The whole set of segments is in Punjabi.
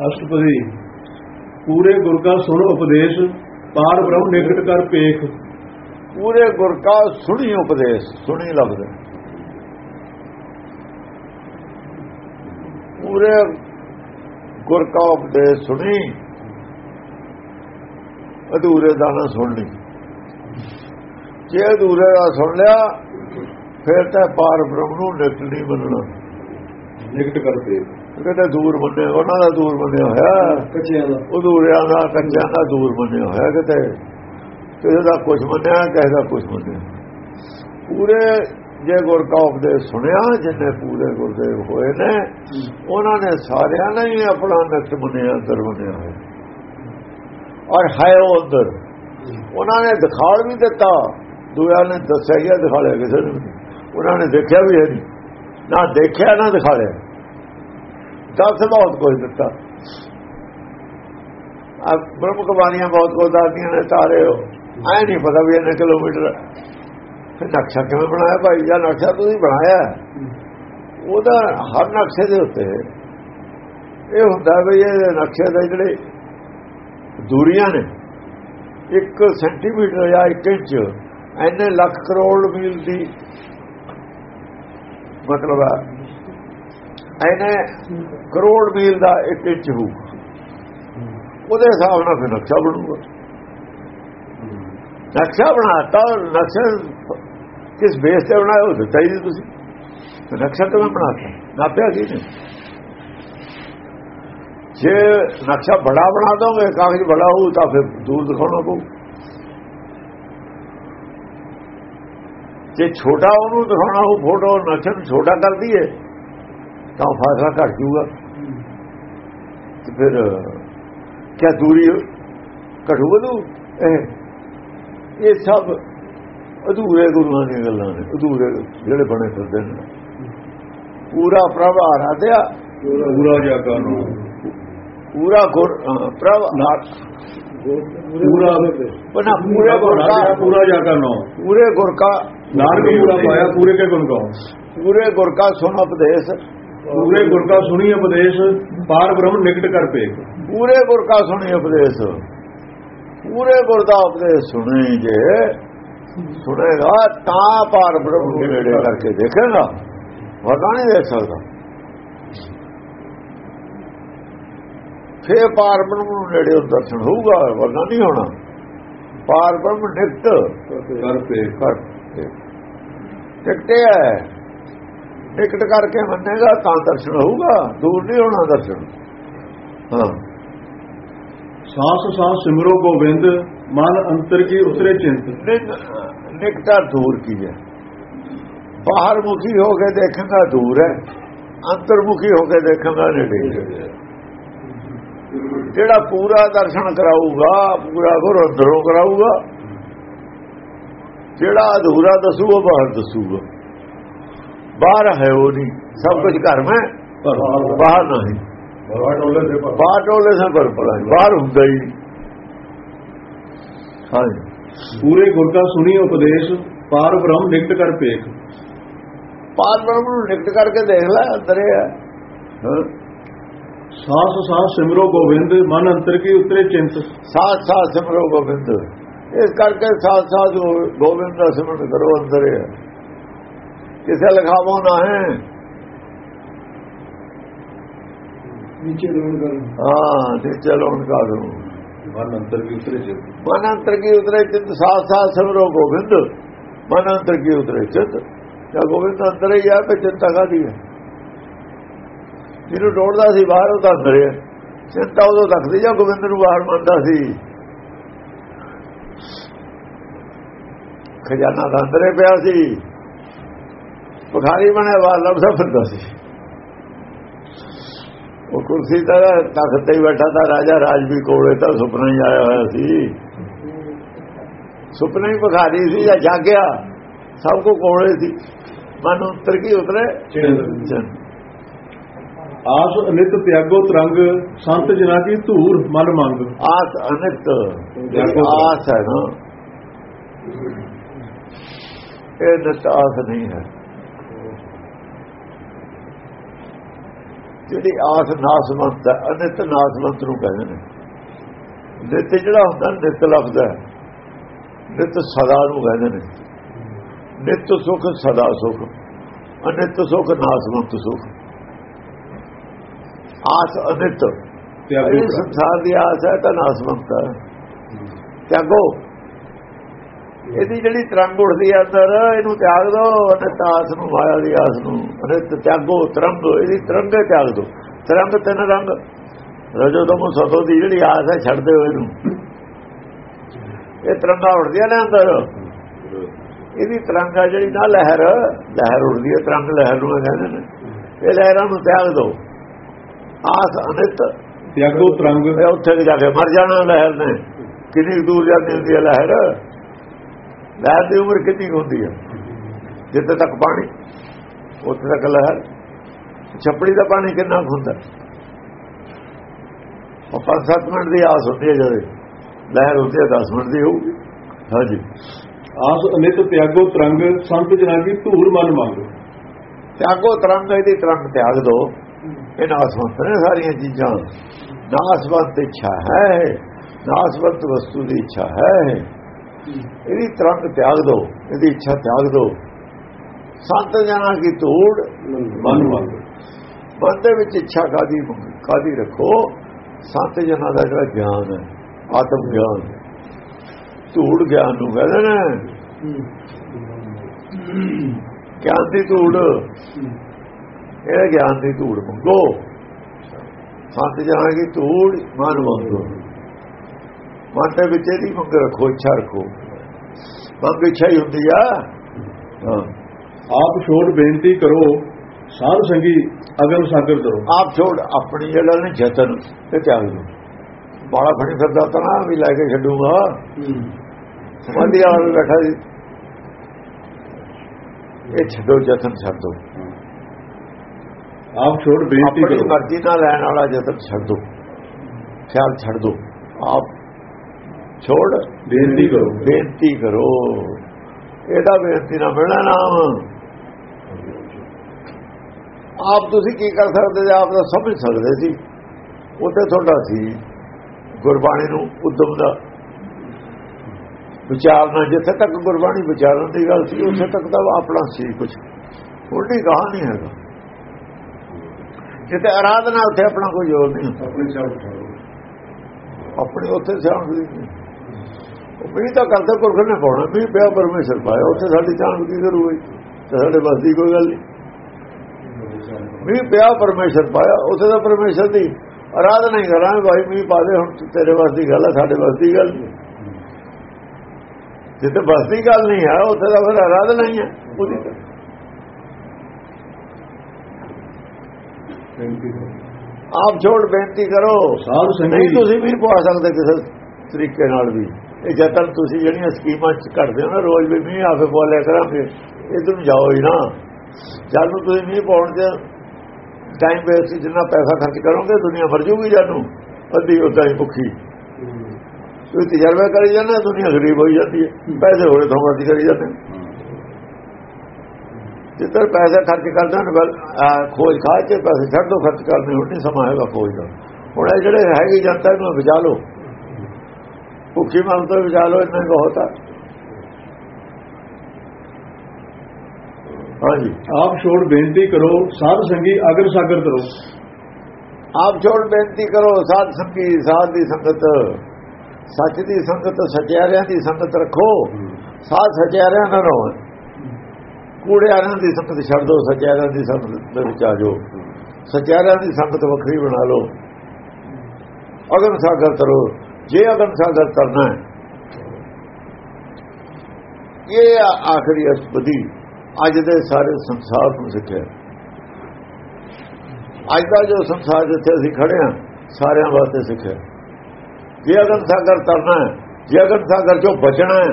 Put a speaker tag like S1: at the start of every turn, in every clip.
S1: ਅਸ਼ਟਪਦੀ। ਪੂਰੇ ਗੁਰ ਕਾ ਸੁਣ ਉਪਦੇਸ਼ ਪਾਰ ਬ੍ਰਹਮ ਨਿਕਟ ਕਰ ਪੇਖ।
S2: ਪੂਰੇ ਗੁਰ ਕਾ ਸੁਣੀ ਉਪਦੇਸ਼, ਸੁਣੀ ਲਫ਼ਜ਼। ਪੂਰੇ ਗੁਰ ਕਾ ਉਪਦੇਸ਼ ਸੁਣੀ, ਅਧੂਰੇ ਦਾ ਨਾ ਸੁਣ ਲਈ। ਜੇ ਅਧੂਰੇ ਦਾ ਸੁਣ ਲਿਆ, ਫਿਰ ਤਾਂ ਪਾਰ ਬ੍ਰਹਮ ਨੂੰ ਨਿਕਟ ਨਹੀਂ ਮੰਨਣਾ।
S1: ਨਿਕਟ ਕਰ ਪੇਖ
S2: ਕਹਿੰਦੇ ਦੂਰ ਮੰਨੇ ਉਹਨਾਂ ਦਾ ਦੂਰ ਮੰਨਿਆ ਹੋਇਆ।
S1: ਕੱਚਿਆਂ ਦਾ।
S2: ਅਧੂਰਿਆਂ ਦਾ ਕੱਚਿਆਂ ਦਾ ਦੂਰ ਮੰਨਿਆ ਹੋਇਆ ਕਿਤੇ। ਕਿਸੇ ਦਾ ਕੁਝ ਮੰਨਿਆ ਕਿਸੇ ਦਾ ਕੁਝ ਮੰਨਿਆ ਪੂਰੇ ਜੇ ਗੁਰ ਕਾ ਉਪਦੇਸ਼ ਸੁਣਿਆ ਜਿੰਨੇ ਪੂਰੇ ਗੁਰਦੇਵ ਹੋਏ ਨੇ ਉਹਨਾਂ ਨੇ ਸਾਰਿਆਂ ਨੇ ਹੀ ਆਪਣਾ ਨਿਤ ਮੰਨਿਆ ਅੰਦਰ ਮੰਨਿਆ ਹੋਇਆ। ਔਰ ਹੈ ਉਹ ਅੰਦਰ। ਉਹਨਾਂ ਨੇ ਦਿਖਾੜ ਵੀ ਦਿੱਤਾ। ਦੂਆ ਨੇ ਦੱਸਿਆ ਗਿਆ ਦਿਖਾਲਿਆ ਕਿਸੇ ਨੂੰ। ਉਹਨਾਂ ਨੇ ਦੇਖਿਆ ਵੀ ਹੈ ਨਹੀਂ। ਨਾ ਦੇਖਿਆ ਨਾ ਦਿਖਾਲਿਆ। ਦੱਸ ਬਹੁਤ ਕੁਝ ਦਿੱਤਾ। ਆ ਬ੍ਰਹਮ ਕਬਾਨੀਆਂ ਬਹੁਤ ਕੁਝ ਦੱਸਦੀਆਂ ਨੇ ਤਾਰੇ ਐ ਨਹੀਂ ਪਤਾ ਵੀ ਇਹਨੇ ਕਿਲੋਮੀਟਰ ਨਕਸ਼ਾ ਕਿਵੇਂ ਬਣਾਇਆ ਭਾਈ, ਜਾਂ ਨਕਸ਼ਾ ਤੁਸੀਂ ਬਣਾਇਆ? ਉਹਦਾ ਹਰ ਨਕਸ਼ੇ ਦੇ ਉੱਤੇ ਇਹ ਹੁੰਦਾ ਵੀ ਇਹ ਨਕਸ਼ੇ ਦੇ ਜਿਹੜੇ ਦੂਰੀਆਂ ਨੇ 1 ਸੈਂਟੀਮੀਟਰ ਜਾਂ 1 ਇੰਚ, ਐਨੇ ਲੱਖ ਕਰੋੜ ਮੀਲ ਦੀ ਮਤਲਬ ਹੈ ਐਨੇ ਕਰੋੜ ਮੀਲ ਦਾ ਇੱਕ ਇੰਚ ਹੋਊ। ਉਹਦੇ ਹਿਸਾਬ ਨਾਲ ਫਿਰ ਨਕਸ਼ਾ ਬਣੂਗਾ। ਨਕਸ਼ਾ ਬਣਾਤਾ, ਨਕਸ਼ਾ ਕਿਸ ਬੇਸ ਤੇ ਬਣਾਇਆ, ਉਹ ਦਿੱਤਾ ਹੀ ਨਹੀਂ ਤੁਸੀਂ। ਨਕਸ਼ਾ ਕਿਵੇਂ ਬਣਾਤਾ ਨਾਪਿਆ ਕੀ ਨੇ? ਜੇ ਨਕਸ਼ਾ ਬੜਾ ਬਣਾ ਦੋਗੇ, ਕਾਗਜ਼ ਬੜਾ ਹੋਊ, ਤਾਂ ਫਿਰ ਦੂਰ ਦਿਖਾਉਣਾ ਪਊ। ਜੇ ਛੋਟਾ ਉਹਨੂੰ ਦਿਖਾਉਣਾ ਉਹ ਫੋਟੋ ਨਕਸ਼ੇ ਨੂੰ ਛੋਟਾ ਕਰਦੀ ਹੈ ਤਾਂ ਫਾਸਲਾ ਘਟ ਜਾਊਗਾ। ਤੇ ਫਿਰ ਕਿਆ ਦੂਰੀ ਘਟੂ ਵਧੂ ਇਹ। ਇਹ ਸਭ ਅਧੂਰੇ ਗੁਰੂਆਂ ਦੀਆਂ ਗੱਲਾਂ ਨੇ ਅਧੂਰੇ ਜਿਹੜੇ ਬਣੇ ਫਿਰਦੇ ਨੇ। ਪੂਰਾ ਪ੍ਰਭ ਆਰਾਧਿਆ।
S1: ਪੂਰਾ ਜਾਗਾ ਨੂੰ
S2: ਪੂਰਾ ਗੁਰ ਪ੍ਰਭ
S1: ਪੂਰਾ
S2: ਬਣਾ ਪੂਰੇ ਗੁਰ
S1: ਪੂਰਾ ਜਾਗਾ ਨੂੰ
S2: ਪੂਰੇ ਗੁਰ ਕਾ
S1: ਨਾਨਕ ਪੂਰਾ ਪਾਇਆ ਪੂਰੇ ਕੇ ਗੁਣ ਗਾਓ।
S2: ਪੂਰੇ ਗੁਰ ਕਾ ਸੁਣ ਉਪਦੇਸ਼।
S1: ਪੂਰੇ ਗੁਰ ਕਾ ਸੁਣੀ ਉਪਦੇਸ਼ ਪਾਰ ਬ੍ਰਹਮ ਨਿਕਟ ਕਰ ਪੇਖ
S2: ਪੂਰੇ ਗੁਰ ਕਾ ਸੁਣੀ ਉਪਦੇਸ਼। ਪੂਰੇ ਗੁਰ ਦਾ ਉਪਦੇਸ਼ ਸੁਣੇ ਜੇ ਸੁਣੇਗਾ ਤਾਂ ਪਾਰ ਬ੍ਰਹਮ ਦੇ ਨੇੜੇ ਕਰਕੇ ਦੇਖੇਗਾ। ਵਰਨਾ ਨਹੀਂ ਦੇਖ ਸਕਦਾ। ਫੇਰ ਪਾਰ ਬ੍ਰਹਮ ਨੂੰ ਨੇੜੇ ਦਰਸ਼ਨ ਹੋਊਗਾ ਵਰਨਾ ਨਹੀਂ ਹੋਣਾ। ਪਾਰ ਬ੍ਰਹਮ ਨਿਕਟ
S1: ਕਰ ਪੇਖ
S2: ਕਰ ਨਿਕਟ ਕਰਕੇ ਮੰਨੇਗਾ ਤਾਂ ਦਰਸ਼ਨ ਹੋਊਗਾ ਦੂਰ ਨਹੀਂ ਹੋਣਾ ਦਰਸ਼ਨ। ਹਾਂ।
S1: ਸਾਸ ਸਾਸ ਸਿਮਰੋ ਗੋਬਿੰਦ ਮਨ ਅੰਤਰ ਕੀ ਉਤਰੇ ਚਿੰਤ।
S2: ਨਿਕ- ਨਿਕਟਾ ਦੂਰ ਕੀ ਹੈ? ਬਾਹਰ ਮੁਖੀ ਹੋ ਕੇ ਦੇਖਾਂਗਾ ਦੂਰ ਹੈ ਅੰਤਰਮੁਖੀ ਹੋ ਕੇ ਦੇਖਾਂਗਾ ਨੇੜੇ। ਜਿਹੜਾ ਪੂਰਾ ਦਰਸ਼ਨ ਕਰਾਊਗਾ ਪੂਰਾ ਗੁਰ ਅੰਦਰੋਂ ਕਰਾਊਗਾ। ਜਿਹੜਾ ਅਧੂਰਾ ਦੱਸੂਗਾ ਬਾਹਰ ਦੱਸੂਗਾ। ਬਾਹਰ ਹੈ ਉਹ ਨਹੀਂ। ਸਭ ਕੁਝ ਘਰ ਮੈਂ। ਬਾਹਰ ਨਹੀਂ
S1: ਦੇ
S2: ਬਾਹਰ ਟੋਲੇ ਸੇ ਪਰ ਬਾਹਰ ਹੁੰਦਾ ਹੀ। ਹਾਂਜੀ
S1: ਪੂਰੇ ਗੁਰ ਕਾ ਸੁਣੀ ਉਪਦੇਸ਼ ਪਾਰ ਬ੍ਰਹਮ ਨਿਕਟ ਕਰ ਪੇਖ
S2: ਪਾਰ ਬ੍ਰਹਮ ਨੂੰ ਨਿਕਟ ਕਰਕੇ ਦੇਖ ਲੈ ਅੰਦਰ ਹੀ ਹੈ। ਹਾਂ।
S1: ਸਾਸ ਸਾਸ ਸਿਮਰੋ ਗੋਬਿੰਦ ਮਨ ਅੰਤਰ ਕੀ ਉਤਰੇ ਚਿੰਤ।
S2: ਸਾਥ ਸਾਥ ਸਿਮਰੋ ਗੋਬਿੰਦ। ਇਸ ਕਰਕੇ ਸਾਥ ਗੋ- ਗੋਬਿੰਦ ਦਾ ਸਿਮਰਨ ਕਰੋ ਅੰਦਰ ਹੀ ਹੈ। ਕਿਸੇ ਲਖਾਵੋ ਨਾ ਹੈ।
S1: ਨੀਚੇ ਲੋਨ ਕਰ
S2: ਹਾਂ ਨੀਚੇ ਲੋਨ ਕਾ ਦੋ
S1: ਮਨ ਅੰਤਰ ਕੀ ਉਤਰੇ ਚਿੰਤ।
S2: ਮਨ ਅੰਤਰ ਕੀ ਉਤਰੇ ਚਿੰਤ? ਸਾਥ ਸਾਥ ਸਿਮਰੋ ਗੋਬਿੰਦ। ਮਨ ਅੰਤਰ ਕੀ ਉਤਰੇ ਚਿੰਤ? ਜਾਂ ਗੋਬਿੰਦ ਅੰਦਰ ਹੀ ਆ ਤੇ ਚਿੰਤਾ ਕਾਦੀ ਹੈ ਜਿਹਨੂੰ ਡੋੜਦਾ ਸੀ ਬਾਹਰ ਉਹ ਤਾਂ ਅੰਦਰ ਹੈ ਚਿੰਤਾ ਉਦੋਂ ਰੱਖਦੀ ਜਾਂ ਗੋਬਿੰਦ ਨੂੰ ਬਾਹਰ ਮੰਨਦਾ ਸੀ। ਖਜ਼ਾਨਾ ਤਾਂ ਅੰਦਰੇ ਪਿਆ ਸੀ। ਭਖਾਰੀ ਬਣਿਆ ਬਾਹਰ ਲੱਭਦਾ ਫਿਰਦਾ ਸੀ। ਉਹ ਕੁਰਸੀ ਤਾਂ ਤਖਤ ਤੇ ਬੈਠਾ ਤਾਂ ਰਾਜਾ ਰਾਜ ਵੀ ਕੋਲੇ ਤਾਂ ਸੁਪਨਾ ਹੀ ਆਇਆ ਹੋਇਆ ਸੀ। ਸੁਪਨਾ ਹੀ ਭਖਾਰੀ ਸੀ ਜਾਂ ਜਾਗਿਆ ਸਭ ਕੋ ਕੋਲੇ ਸੀ। ਮਨ ਉੱਤਰ ਕੀ ਉਤਰੇ।
S1: ਆਸ ਅਨਿਤ ਤਿਆਗੋ ਤਰੰਗ ਸੰਤ ਜਨਾ ਕੀ ਧੂਰ ਮਨ ਮੰਗ।
S2: ਆਸ ਅਨਿਤ ਆਸ ਹੈ ਨਾ। ਇਹ ਨਿਤ ਆਸ ਨਹੀਂ ਹੈ। ਜਿਹੜੀ ਆਸ ਨਾਸਵੰਤ ਹੈ ਅਨਿਤ ਨਾਸਵੰਤ ਨੂੰ ਕਹਿੰਦੇ ਨੇ। ਨਿਤ ਜਿਹੜਾ ਹੁੰਦਾ ਨਿਤ ਲਫ਼ਜ਼ ਹੈ। ਨਿਤ ਸਦਾ ਨੂੰ ਕਹਿੰਦੇ ਨੇ। ਨਿਤ ਸੁਖ ਸਦਾ ਸੁਖ। ਅਨਿਤ ਸੁਖ ਨਾਸਵੰਤ ਸੁਖ। ਆਸ ਅਨਿਤ। ਸੰਸਾਰ ਦੀ ਆਸ ਹੈ ਤਾਂ ਨਾਸਵੰਤ ਹੈ। ਤਿਆਗੋ। ਇਹਦੀ ਜਿਹੜੀ ਤਰੰਗ ਉੱਠਦੀ ਹੈ ਅੰਦਰ ਇਹਨੂੰ ਤਿਆਗ ਦੋ ਅਨਿਤ ਆਸ ਨੂੰ ਮਾਇਆ ਦੀ ਆਸ ਨੂੰ ਅਨਿਤ ਤਿਆਗੋ ਤਰੰਗ ਇਹਦੀ ਤਰੰਗੇ ਤਿਆਗ ਦੋ। ਤਰੰਗ ਤਿੰਨ ਰੰਗ। ਰਜੋ ਤਮੋ ਸਤੋ ਦੀ ਜਿਹੜੀ ਆਸ ਹੈ ਛੱਡ ਦਿਓ ਇਹਨੂੰ। ਇਹ ਤਰੰਗਾ ਉੱਠਦੀਆਂ ਨੇ ਅੰਦਰ। ਇਹਦੀ ਤਰੰਗਾ ਜਿਹੜੀ ਨਾ ਲਹਿਰ ਲਹਿਰ ਉੱਠਦੀ ਹੈ ਤਰੰਗ ਲਹਿਰ ਨੂੰ ਕਹਿੰਦੇ ਨੇ। ਇਹ ਲਹਿਰਾਂ ਨੂੰ ਤਿਆਗ ਦੋ। ਆਸ ਅਨਿਤ।
S1: ਤਿਆਗੋ ਤਰੰਗ।
S2: ਉੱਥੇ ਜਾ ਕੇ ਮਰ ਜਾਣਾ ਲਹਿਰ ਨੇ। ਕਿੰਨੀ ਦੂਰ ਜਾਂਦੀ ਹੁੰਦੀ ਹੈ ਲਹਿਰ? ਲਹਿਰ ਦੀ ਉਮਰ ਕਿੰਨੀ ਹੁੰਦੀ ਹੈ ਜਿੱਥੇ ਤੱਕ ਪਾਣੀ ਉੱਥੇ ਤੱਕ ਲਹਿਰ। ਛੱਪੜੀ ਦਾ ਪਾਣੀ ਕਿੰਨਾ ਹੁੰਦਾ? ਉਹ ਪੰਜ ਸੱਤ ਮਿੰਟ ਦੀ ਆਸ ਹੁੰਦੀ ਹੈ ਜਦੋਂ। ਲਹਿਰ ਹੁੰਦੀ ਹੈ 10 ਮਿੰਟ ਦੀ ਹੋਊਗੀ। ਹਾਂਜੀ।
S1: ਆਸ ਅਨਿਤ ਤਿਆਗੋ ਤਰੰਗ ਸੰਤ ਜਨਾਂ ਕੀ ਧੂੜ ਮਨ ਮੰਗ।
S2: ਤਿਆਗੋ ਤਰੰਗ ਇਹਦੀ ਤਰੰਗ ਤਿਆਗ ਦੋ। ਇਹ ਨਾਸਵੰਤ ਨੇ ਸਾਰੀਆਂ ਚੀਜ਼ਾਂ। ਨਾਸਵੰਤ ਇੱਛਾ ਹੈ। ਨਾਸਵੰਤ ਵਸਤੂ ਦੀ ਇੱਛਾ ਹੈ। ਇਹਦੀ ਤਰੰਗ ਤਿਆਗ ਦੋ, ਇਹਦੀ ਇੱਛਾ ਤਿਆਗ ਦੋ। ਸੰਤ ਜਨਾਂ ਕੀ ਧੂੜ?
S1: ਮਨ ਮੰਗ
S2: ਮਨ ਦੇ ਵਿੱਚ ਇੱਛਾ ਕਾਦੀ ਕਾਦੀ ਰੱਖੋ? ਸੰਤ ਜਨਾਂ ਦਾ ਜਿਹੜਾ ਗਿਆਨ ਹੈ, ਆਤਮ ਗਿਆਨ। ਧੂੜ ਗਿਆਨ ਨੂੰ ਕਹਿੰਦੇ ਨੇ। ਗਿਆਨ ਦੀ ਧੂੜ। ਇਹ ਗਿਆਨ ਦੀ ਧੂੜ ਮੰਗੋ। ਸੰਤ ਜਨਾਂ ਦੀ ਧੂੜ? ਮਨ ਮੰਗੋ ਮਨ ਦੇ ਵਿੱਚ ਇਹਦੀ ਮੰਗ ਰੱਖੋ ਇੱਛਾ ਰੱਖੋ। ਮੰਗ ਇੱਛਾ ਹੀ ਹੁੰਦੀ ਆ।
S1: ਆਪ ਛੋੜ ਬੇਨਤੀ ਕਰੋ ਸਾਧ ਸੰਗੀ ਅਗਨ ਸਾਗਰ ਕਰੋ
S2: ਆਪ ਛੋੜ ਆਪਣੀ ਜਿਹੜਾ ਨੇ ਜਤਨ ਤੇ ਤਿਆਗ ਦੋ ਬਾਲਾ ਫੜੀ ਫਿਰਦਾ ਤਾਂ ਨਾ ਵੀ ਲੈ ਕੇ ਛੱਡੂਗਾ। ਆਲ ਬੈਠਾ ਜੀ। ਇਹ ਛੱਡੋ ਜਤਨ ਛੱਡ। ਦੋ
S1: ਆਪ ਛੋੜ ਬੇਨਤੀ
S2: ਆਪਣੀ
S1: ਕਰੋ।
S2: ਮਰਜ਼ੀ ਨਾਲ ਲੈਣ ਵਾਲਾ ਜਤਨ ਛੱਡ। ਦੋ ਖਿਆਲ ਛੱਡ। ਦੋ ਆਪ ਛੋੜ।
S1: ਬੇਨਤੀ ਕਰੋ।
S2: ਬੇਨਤੀ ਕਰੋ। ਇਹਦਾ ਬੇਨਤੀ ਨਾ ਮਿਲਣਾ ਨਾਮ। ਆਪ ਤੁਸੀਂ ਕੀ ਕਰ ਸਕਦੇ ਆਪ ਦਾ ਸਮਝ ਸਕਦੇ ਸੀ। ਉੱਥੇ ਤੁਹਾਡਾ ਸੀ ਗੁਰਬਾਣੀ ਨੂੰ ਉਦਮ ਦਾ। ਵਿਚਾਰਨਾ ਜਿੱਥੇ ਤੱਕ ਗੁਰਬਾਣੀ ਵਿਚਾਰਨ ਦੀ ਗੱਲ ਸੀ ਉੱਥੇ ਤੱਕ ਤਾਂ ਆਪਣਾ ਸੀ ਕੁਝ ਉਲਟੀ ਕਹਾ ਨਹੀਂ ਹੈਗਾ। ਜਿੱਥੇ ਆਰਾਧਨਾ ਉੱਥੇ ਆਪਣਾ ਕੋਈ ਜ਼ੋਰ ਨਹੀਂ
S1: ਆਪਣੇ
S2: ਉੱਥੇ ਸਿਆਣ ਦੀ ਵੀ ਤਾਂ ਕਰਦੇ ਪੁਰਖ ਨੇ ਪਾਉਣਾ ਵੀ ਪਿਆ ਪਰਮੇਸ਼ਰ ਪਾਇਆ ਉੱਥੇ ਸਾਡੀ ਚਾਣ ਕੀ ਕਰੂਗੀ ਸਾਡੇ ਬਸ ਦੀ ਕੋਈ ਗੱਲ ਨਹੀਂ ਵੀ ਪਿਆ ਪਰਮੇਸ਼ਰ ਪਾਇਆ ਉੱਥੇ ਤਾਂ ਪਰਮੇਸ਼ਰ ਦੀ ਆਰਾਧਨਾ ਹੀ ਕਰਾਂ ਭਾਈ ਵੀ ਪਾ ਦੇ ਹੁਣ ਤੇਰੇ ਬਸ ਦੀ ਗੱਲ ਹੈ ਸਾਡੇ ਬਸ ਦੀ ਗੱਲ ਨਹੀਂ ਜਿੱਥੇ ਬਸ ਦੀ ਗੱਲ ਨਹੀਂ ਹੈ ਉੱਥੇ ਤਾਂ ਫਿਰ ਆਰਾਧਨਾ ਹੀ ਹੈ ਉਹਦੀ ਤਾਂ। ਆਪ ਛੋੜ ਬੇਨਤੀ ਕਰੋ।
S1: ਸਾਧ
S2: ਨਹੀਂ ਤੁਸੀਂ ਵੀ ਪਾ ਸਕਦੇ ਕਿਸੇ ਤਰੀਕੇ ਨਾਲ ਵੀ। ਇਹ ਜਦ ਤੁਸੀਂ ਜਿਹੜੀਆਂ ਸਕੀਮਾਂ ਚ ਘੜਦੇ ਹੋ ਨਾ ਰੋਜ਼ ਵੀ ਮੀਂਹ ਆਵੇ ਬੋਲਿਆ ਕਰਾਂਗੇ ਇਹ ਤੁਮ ਜਾਓ ਹੀ ਨਾ। ਜਦ ਨੂੰ ਤੁਸੀਂ ਮੀਂਹ ਪਾਉਣ ਚ ਟਾਈਮ ਵੇਸਟ ਜਿੰਨਾ ਪੈਸਾ ਖਰਚ ਕਰੋਗੇ ਦੁਨੀਆ ਮਰ ਜੂਗੀ ਜਾਨੂੰ ਅੱਧੀ ਉਦਾਂ ਹੀ ਭੁੱਖੀ। ਤੁਸੀਂ ਤਜਰਬਾ ਕਰੀ ਜਾਂਦੇ ਦੁਨੀਆ ਗਰੀਬ ਹੋਈ ਜਾਂਦੀ ਹੈ। ਪੈਸੇ ਹੋਰੇ ਤੋਂ ਵੱਧ ਕਰੀ ਜਾਂਦੇ ਜਿੱਧਰ ਪੈਸੇ ਖਰਚ ਕਰਦੇ ਬਲ ਖੋਜ ਖਾ ਕੇ ਪੈਸੇ ਛੱਡ ਦੋ ਖਰਚ ਕਰਨੇ ਹੁਣ ਨਹੀਂ ਸਮਾਂ ਹੈਗਾ ਖੋਜ ਦਾ। ਹੁਣ ਇਹ ਜਿਹੜੇ ਹੈਗੀ ਜਨਤਾ ਇਹਨੂੰ ਬਚਾ ਲਓ। ਭੁੱਖੀ ਮਨ ਤੋਂ ਬਚਾ ਲਓ ਇੰਨਾ ਬਹੁਤ ਹੈ ਹਾਂਜੀ।
S1: ਆਪ ਛੋੜ ਬੇਨਤੀ ਕਰੋ ਸਾਧ ਸੰਗੀ ਅਗਰ ਸਾਗਰ ਕਰੋ
S2: ਆਪ ਛੋੜ ਬੇਨਤੀ ਕਰੋ ਸਾਧ ਸੰਗੀ ਸਾਧ ਦੀ ਸੰਗਤ ਸੱਚ ਦੀ ਸੰਗਤ ਸਚਿਆਰਿਆਂ ਦੀ ਸੰਗਤ ਰੱਖੋ। ਸਾਧ ਸਚਿਆਰਿਆਂ ਨਾਲ ਰਹੋ। ਕੂੜਿਆਰਿਆਂ ਦੀ ਸੰਗਤ ਛੱਡ ਦਿਓ ਸਚਿਆਰਿਆਂ ਦੀ ਸੰਗਤ ਦੇ ਵਿੱਚ ਆ ਜਾਓ। ਸਚਿਆਰਿਆਂ ਦੀ ਸੰਗਤ ਵੱਖਰੀ ਬਣਾ ਲਓ। ਅਗਨ ਸਾਗਰ ਕਰੋ ਜੇ ਅਗਨ ਸਾਗਰ ਤਰਨਾ ਹੈ, ਇਹ ਆਖਰੀ ਅਸਪਦੀ ਅੱਜ ਦੇ ਸਾਰੇ ਸੰਸਾਰ ਨੂੰ ਸਿੱਖਿਆ ਅੱਜ ਦਾ ਜੋ ਸੰਸਾਰ ਜਿੱਥੇ ਅਸੀਂ ਖੜੇ ਹਾਂ, ਸਾਰਿਆਂ ਵਾਸਤੇ ਸਿੱਖਿਆ ਜੇ ਅਗਨ ਸਾਗਰ ਤਰਨਾ ਹੈ, ਜੇ ਅਗਨ ਸਾਗਰ ਚੋਂ ਬਚਣਾ ਹੈ,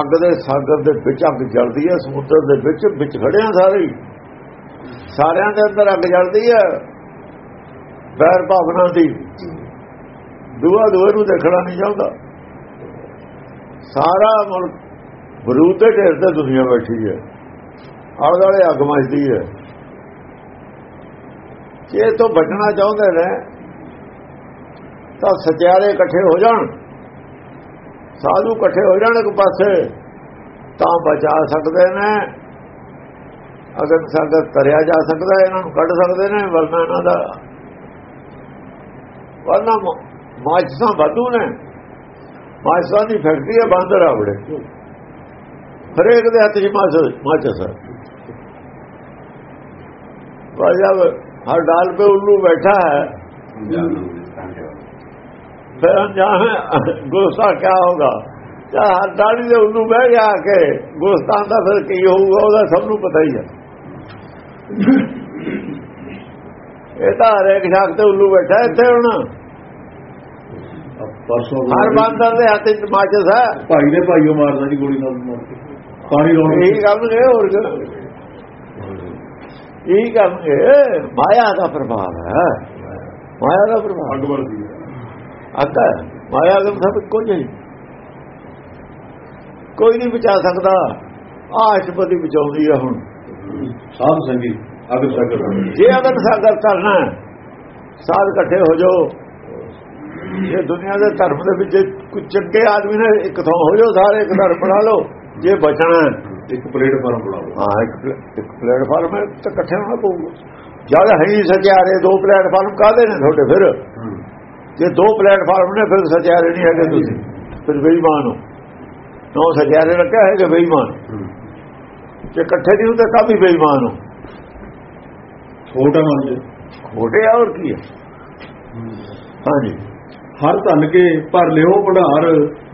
S2: ਅੱਗ ਦੇ ਸਾਗਰ ਦੇ ਵਿੱਚ ਅੱਗ ਜਲਦੀ ਹੈ, ਸਮੁੰਦਰ ਦੇ ਵਿੱਚ ਵਿੱਚ ਖੜੇ ਹਾਂ ਸਾਰੇ। ਸਾਰਿਆਂ ਦੇ ਅੰਦਰ ਅੱਗ ਜਲਦੀ ਹੈ, ਵੈਰ ਭਾਵਨਾ ਦੀ ਦੂਆ ਦੁਆ ਨੂੰ ਦੇਖਣਾ ਨਹੀਂ ਚਾਹੁੰਦਾ। ਸਾਰਾ ਮੁਲਕ ਬਰੂਦ ਦੇ ਢੇਰ ਤੇ ਦੁਨੀਆ ਬੈਠੀ ਹੈ। ਆਲੇ ਦੁਆਲੇ ਅੱਗ ਮਚਦੀ ਹੈ। ਜੇ ਇਹ ਤੋਂ ਬਚਣਾ ਚਾਹੁੰਦੇ ਨੇ, ਤਾਂ ਸਚਿਆਰੇ ਇਕੱਠੇ ਹੋ ਜਾਣ। ਸਾਧੂ ਇਕੱਠੇ ਹੋ ਜਾਣ ਇੱਕ ਪਾਸੇ, ਤਾਂ ਬਚਾ ਸਕਦੇ ਨੇ। ਅਗਰ ਸੰਗਤ ਕਰਿਆ ਜਾ ਸਕਦਾ, ਇਹਨਾਂ ਨੂੰ ਕੱਢ ਸਕਦੇ ਨੇ, ਵਰਨਾ ਇਹਨਾਂ ਦਾ ਵਰਨਾ ਮਾਜਸਾਂ ਵਾਧੂ ਨੇ। ਮਾਜਸਾਂ ਦੀ ਫੈਕਟਰੀ ਹੈ ਬਾਂਦਰ ਆਵੜੇ ਹਰੇਕ ਦੇ ਹੱਥ 'ਚ ਮਾਜਸ ਹੈ ਵਾਜਬ ਹਰ ਡਾਲ 'ਤੇ ਉੱਲੂ ਬੈਠਾ ਹੈ। ਫਿਰ ਅਨਜਾਨ ਗੁੱਸਾ ਕਿਆ ਹੋਗਾ ਜਾਂ ਹਰ ਡਾਲੀ ਦੇ ਉੱਲੂ ਬਹਿ ਗਿਆ ਕਿ ਗੁਸਤਾਨ ਦਾ ਫਿਰ ਕੀ ਹੋਊਗਾ, ਉਹਦਾ ਸਭ ਨੂੰ ਪਤਾ ਹੀ ਹੈ ਇਹ ਤਾਂ ਹਰੇਕ ਸ਼ਾਖ ਤੇ ਉੱਲੂ ਬੈਠਾ ਇੱਥੇ ਹੁਣ।
S1: ਪਰਸੋਂ
S2: ਹਰ ਬਾਂਦਰ ਦੇ ਹੱਥ 'ਚ ਮਾਚਸ ਹੈ।
S1: ਭਾਈ ਨੇ ਭਾਈਓ ਮਾਰਦਾ ਜੀ ਗੋਲੀ ਨਾਲ ਮਾਰ ਕੇ। ਪਾਣੀ ਲਾਉਣ
S2: ਇਹੀ ਕਰਨਗੇ ਹੋਰ ਕੀ ਇਹੀ ਕਰਨਗੇ ਮਾਇਆ ਦਾ ਪ੍ਰਭਾਵ ਹੈ। ਮਾਇਆ ਦਾ ਪ੍ਰਭਾਵ
S1: ਅੱਗ ਵਰਦੀ
S2: ਆਤਾ ਮਾਇਆ ਦਾ ਸਭ ਕੋਈ ਨਹੀਂ। ਕੋਈ ਨਹੀਂ ਬਚਾ ਸਕਦਾ। ਆਸ਼ਪਤੀ ਬਚਾਉਂਦੀ ਆ ਹੁਣ।
S1: ਸਾਧ ਸੰਗੀ ਅੱਗ ਸਗਰ।
S2: ਜੇ ਅਗਰ ਸਾਗਰ ਕਰਨਾ ਹੈ, ਸਾਧ ਇਕੱਠੇ ਹੋ ਜਾਓ। ਇਹ ਦੁਨੀਆ ਦੇ ਧਰਮ ਦੇ ਵਿੱਚ ਕੁਝ ਚੰਗੇ ਆਦਮੀ ਨੇ ਇੱਕ ਥਾਂ ਹੋ ਜਾਓ ਸਾਰੇ ਇੱਕ ਧਰਮ ਬਣਾ ਲਓ। ਜੇ ਬਚਣਾ
S1: ਇੱਕ ਪਲੇਟਫਾਰਮ ਬਣਾਓ
S2: ਹਾਂ ਇੱਕ ਪਲੇ- ਇੱਕ ਪਲੇਟਫਾਰਮ ਹੈ ਤਾਂ ਇਕੱਠੇ ਹੋਣਾ ਪਊਗਾ ਜਦ ਹੈ ਹੀ ਸਚਿਆਰੇ ਦੋ ਪਲੇਟਫਾਰਮ ਕਾਦੇ ਨੇ ਤੁਹਾਡੇ ਫਿਰ? ਜੇ ਦੋ ਪਲੇਟਫਾਰਮ ਨੇ ਫਿਰ ਸਚਿਆਰੇ ਨਹੀਂ ਹੈਗੇ ਤੁਸੀਂ। ਫਿਰ ਬੇਈਮਾਨ ਹੋ। ਨੋ ਸਚਿਆਰੇ ਰੱਖਿਆ ਹੈ ਕਿ ਬੇਈਮਾਨ। ਜੇ ਇਕੱਠੇ ਨਹੀਂ ਹੁੰਦੇ ਤਾਂ ਵੀ ਬੇਈਮਾਨ ਹੋ?
S1: ਛੋਟਾ ਮਨ ਜੇ।
S2: ਖੋਟੇ ਆ ਹੋਰ ਕੀ ਹੈ। ਹਾਂਜੀ।
S1: ਹਰ ਧਨ ਕੇ ਭਰ ਲਿਓ ਭੰਡਾਰ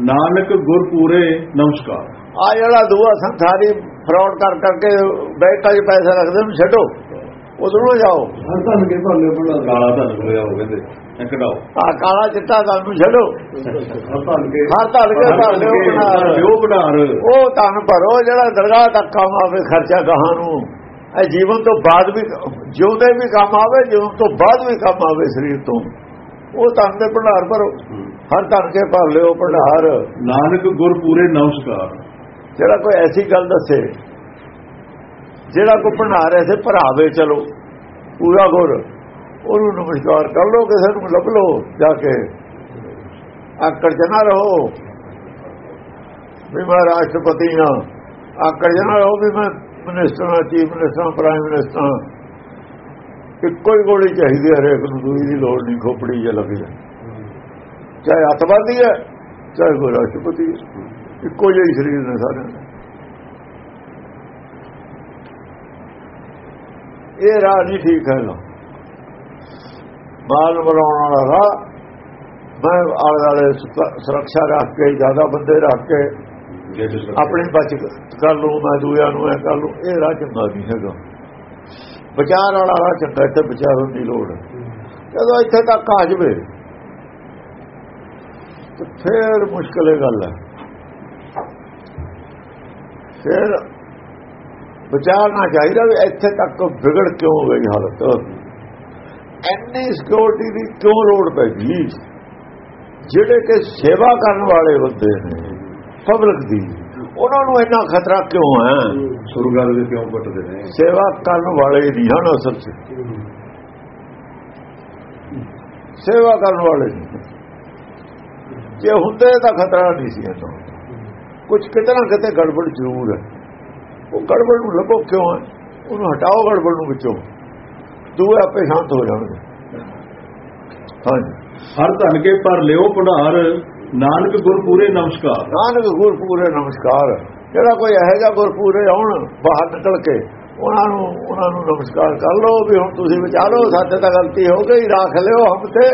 S1: ਨਾਨਕ ਗੁਰ ਪੂਰੇ ਨਮਸਕਾਰ।
S2: ਆ ਜਿਹੜਾ ਦੂਆ ਸੰਸਾਰੀ ਫਰਾਡ ਕਰ ਕਰਕੇ ਬੈਂਕਾਂ 'ਚ ਪੈਸੇ ਰੱਖਦੇ ਨੂੰ ਛੱਡੋ ਉਧਰੋਂ ਜਾਓ।
S1: ਹਰ ਧਨ ਕੇ ਭਰ ਲਿਓ ਭੰਡਾਰ। ਕਾਲਾ ਧਨ ਹੋਇਆ ਹੋ ਕਹਿੰਦੇ ਕਢਾਓ।
S2: ਆ ਕਾਲਾ ਚਿੱਟਾ ਤੁਹਾਨੂੰ ਛੱਡੋ।
S1: ਹਰ ਧਨ ਕੇ
S2: ਧਨ ਭਰ ਲਿਓ ਭੰਡਾਰ। ਉਹ ਧਨ ਭਰੋ ਜਿਹੜਾ ਦਰਗਾਹ ਤੱਕ ਕੰਮ ਆਵੇ ਖਰਚਾ ਗਾਹਾਂ ਨੂੰ। ਇਹ ਜੀਵਨ ਤੋਂ ਬਾਅਦ ਵੀ ਜਿਉਂਦੇ ਵੀ ਕੰਮ ਆਵੇ ਜੀਵਨ ਤੋਂ ਬਾਅਦ ਵੀ ਕੰਮ ਆਵੇ ਸਰੀਰ ਤੋਂ। ਉਹ ਧਨ ਦੇ ਭੰਡਾਰ ਭਰੋ। ਹਰ ਧਨ ਕੇ ਭਰ ਲਿਓ ਭੰਡਾਰ।
S1: ਨਾਨਕ ਗੁਰ ਪੂਰੇ ਨਮਸਕਾਰ।
S2: ਜਿਹੜਾ ਕੋਈ ਐਸੀ ਗੱਲ ਦੱਸੇ ਜਿਹੜਾ ਕੋ ਭੰਡਾਰ ਐਸੇ ਭਰਾਵੇ ਚਲੋ ਪੂਰਾ ਗੁਰ ਉਹਨੂੰ ਨਮਸਕਾਰ ਕਰ ਲੋ ਕਿਸੇ ਨੂੰ ਲੱਭ ਲੋ ਜਾ ਕੇ ਆਕੜ ਚ ਨਾ ਰਹੋ। ਵੀ ਮੈਂ ਰਾਸ਼ਟਰਪਤੀ ਹਾਂ। ਆਕੜ ਚ ਨਾ ਰਹੋ ਵੀ ਮੈਂ ਮਿਨਿਸਟਰ ਹਾਂ ਚੀਫ ਮਿਨਿਸਟਰ ਪ੍ਰਾਈਮ ਮਿਨਿਸਟਰ ਇੱਕੋ ਹੀ ਗੋਲੀ ਚਾਹੀਦੀ ਹੈ ਹਰੇਕ ਨੂੰ ਦੂਈ ਦੀ ਲੋੜ ਨਹੀਂ ਖੋਪੜੀ ਜੇ ਲੱਗ ਜਾ ਚਾਹੇ ਅੱਤਵਾਦੀ ਹੈ ਚਾਹੇ ਕੋਈ ਰਾਸ਼ਟਰਪਤੀ ਇੱਕੋ ਜਿਹੀ ਸਰੀਰ ਨੇ ਸਾਰਿਆਂ ਦੇ। ਇਹ ਰਾਹ ਨਹੀਂ ਠੀਕ ਹੈ ਲੋ ਮਾਲ ਬਣਾਉਣ ਵਾਲਾ ਰਾਹ ਮੈਂ ਆਲੇ ਸੁਰੱਖਿਆ ਰੱਖ ਕੇ ਜ਼ਿਆਦਾ ਬੰਦੇ ਰੱਖ ਕੇ ਆਪਣੀ ਬਚ ਕਰ ਲੂ ਮੈਂ ਦੂਜਿਆਂ ਨੂੰ ਐ ਕਰ ਲੂ ਇਹ ਰਾਹ ਚੰਗਾ ਨਹੀਂ ਹੈਗਾ। ਵਿਚਾਰ ਵਾਲਾ ਰਾਹ ਚੰਗਾ, ਇੱਥੇ ਵਿਚਾਰਨ ਦੀ ਲੋੜ। ਹੈ ਜਦੋਂ ਇੱਥੇ ਤੱਕ ਆ ਜਵੇ, ਤੇ ਫੇਰ ਮੁਸ਼ਕਲ ਇਹ ਗੱਲ ਹੈ ਫਿਰ ਵਿਚਾਰਨਾ ਚਾਹੀਦਾ ਵੀ ਇੱਥੇ ਤੱਕ ਵਿਗੜ ਕਿਉਂ ਗਈ ਹਾਲਤ। ਐਨੀ ਸਿਕਿਉਰਿਟੀ ਦੀ ਕਿਉਂ ਲੋੜ ਪੈ ਗਈ? ਜਿਹੜੇ ਕਿ ਸੇਵਾ ਕਰਨ ਵਾਲੇ ਬੰਦੇ ਨੇ ਪਬਲਿਕ ਦੀ। ਉਹਨਾਂ ਨੂੰ ਇੰਨਾ ਖਤਰਾ ਕਿਉਂ ਹੈ?
S1: ਸੁਰਗਾਂ ਦੇ ਕਿਉਂ ਪਟਦੇ ਨੇ?
S2: ਸੇਵਾ ਕਰਨ ਵਾਲੇ ਨਹੀਂ ਹਨ ਅਸਲ 'ਚ। ਸੇਵਾ ਕਰਨ ਵਾਲੇ ਜੇ ਹੁੰਦੇ ਤਾਂ ਖਤਰਾ ਨਹੀਂ ਸੀ ਇਹਨਾਂ ਕੁਝ ਕਿਤੇ ਨਾ ਕਿਤੇ ਗੜਬੜ ਜ਼ਰੂਰ ਹੈ। ਉਹ ਗੜਬੜ ਨੂੰ ਲੱਭੋ ਕਿਉਂ ਹੈ? ਉਹਨੂੰ ਹਟਾਓ ਗੜਬੜ ਨੂੰ ਵਿੱਚੋਂ। ਦੂਏ ਆਪੇ ਸ਼ਾਂਤ ਹੋ ਜਾਣਗੇ। ਹਾਂਜੀ
S1: ਹਰ ਧਨ ਕੇ ਭਰ ਲਿਓ ਭੰਡਾਰ ਨਾਨਕ ਗੁਰ ਪੂਰੇ ਨਮਸਕਾਰ।
S2: ਨਾਨਕ ਗੁਰਪੂਰੇ ਨਮਸਕਾਰ। ਜਿਹੜਾ ਕੋਈ ਇਹੋ ਜਿਹਾ ਗੁਰਪੂਰੇ ਆਉਣ ਬਾਹਰ ਨਿਕਲ ਕੇ ਉਹਨਾਂ ਨੂੰ ਉਹਨਾਂ ਨੂੰ ਨਮਸਕਾਰ ਕਰ ਲਓ ਵੀ ਹੁਣ ਤੁਸੀਂ ਲਓ ਸਾਡੇ ਤਾਂ ਗਲਤੀ ਹੋ ਗਈ ਰੱਖ ਲਿਓ ਹਮ ਤੇ।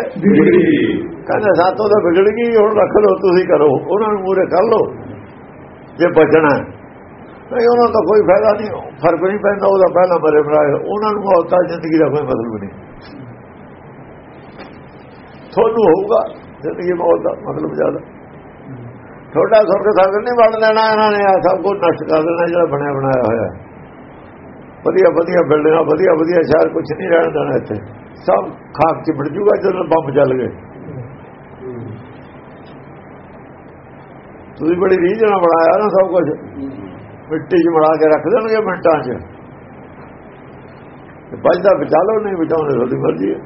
S2: ਕਹਿੰਦੇ ਸਾਤੋਂ ਤਾਂ ਵਿਗੜ ਗਈ ਹੁਣ ਰੱਖ ਲਓ ਤੁਸੀਂ ਕਰੋ। ਉਹਨਾਂ ਨੂੰ ਮੂਰੇ ਕਰ ਲਓ ਜੇ ਬਚਣਾ। ਨਹੀਂ ਉਹਨਾਂ ਦਾ ਕੋਈ ਫਾਇਦਾ ਨਹੀਂ ਫ਼ਰਕ ਨਹੀਂ ਪੈਂਦਾ ਉਹਦਾ ਪਹਿਲਾਂ ਮਰੇ ਬਣਾਏ ਉਹਨਾਂ ਨੂੰ ਮੌਤ ਦਾ ਜ਼ਿੰਦਗੀ ਦਾ ਕੋਈ ਮਤਲਬ ਨਹੀਂ। ਤੁਹਾਨੂੰ ਹੋਊਗਾ। ਜ਼ਿੰਦਗੀ ਮੌਤ ਦਾ ਮਤਲਬ ਜ਼ਿਆਦਾ। ਥੋੜਾ ਸੁਰਗ ਸਾਗਰ ਨਹੀਂ ਵੜ ਲੈਣਾ ਇਹਨਾਂ ਨੇ ਆ ਸਭ ਕੁਝ ਨਸ਼ਟ ਕਰ ਦੇਣਾ ਜਿਹੜਾ ਬਣਿਆ ਬਣਾਇਆ ਹੋਇਆ। ਵਧੀਆ ਵਧੀਆ ਬਿਲਡਿੰਗਾਂ, ਵਧੀਆ ਵਧੀਆ ਸ਼ਹਿਰ ਕੁਝ ਨਹੀਂ ਰਹਿਣ ਦੇਣਾ ਇੱਥੇ। ਸਭ ਖਾਕ ਚ ਵੜ ਜੂਗਾ ਜਦੋਂ ਬੰਬ ਚੱਲ ਗਏ। ਤੁਸੀਂ ਬੜੀ ਰੀਝ ਬਣਾਇਆ ਨਾ ਸਭ ਕੁਝ ਮਿੱਟੀ 'ਚ ਬਣਾ ਕੇ ਰੱਖ ਦੇਣਗੇ ਮਿੰਟਾਂ 'ਚ। ਬਚਦਾ ਬਚਾ ਲਓ, ਨਹੀਂ ਬਚਾਉਣੇ ਤੁਹਾਡੀ ਮਰਜ਼ੀ ਹੈ।